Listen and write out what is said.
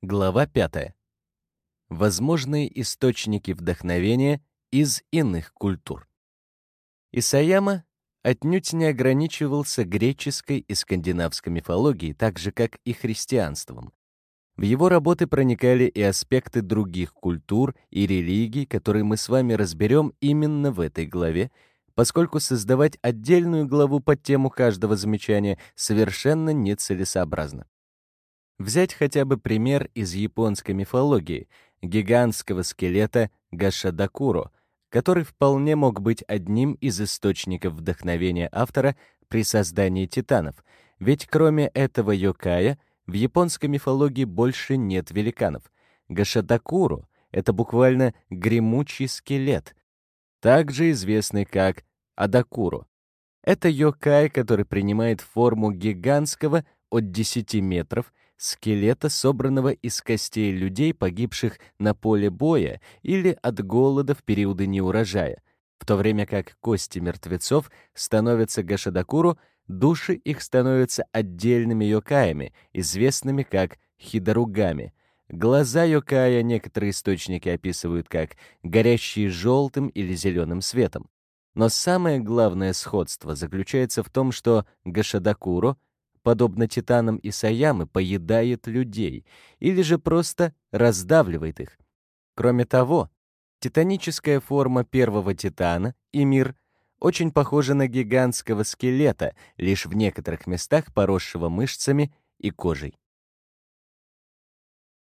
Глава 5. Возможные источники вдохновения из иных культур. Исаяма отнюдь не ограничивался греческой и скандинавской мифологией, так же, как и христианством. В его работы проникали и аспекты других культур и религий, которые мы с вами разберем именно в этой главе, поскольку создавать отдельную главу под тему каждого замечания совершенно нецелесообразно. Взять хотя бы пример из японской мифологии — гигантского скелета Гашадакуро, который вполне мог быть одним из источников вдохновения автора при создании титанов, ведь кроме этого йокая в японской мифологии больше нет великанов. Гашадакуро — это буквально гремучий скелет, также известный как Адакуро. Это йокай, который принимает форму гигантского от 10 метров скелета, собранного из костей людей, погибших на поле боя или от голода в периоды неурожая, в то время как кости мертвецов становятся гашадакуру, души их становятся отдельными йокаями, известными как хидаругами. Глаза йокая некоторые источники описывают как горящие желтым или зеленым светом. Но самое главное сходство заключается в том, что гашадакуру — подобно титанам и саямы, поедает людей или же просто раздавливает их. Кроме того, титаническая форма первого титана и мир очень похожа на гигантского скелета, лишь в некоторых местах поросшего мышцами и кожей.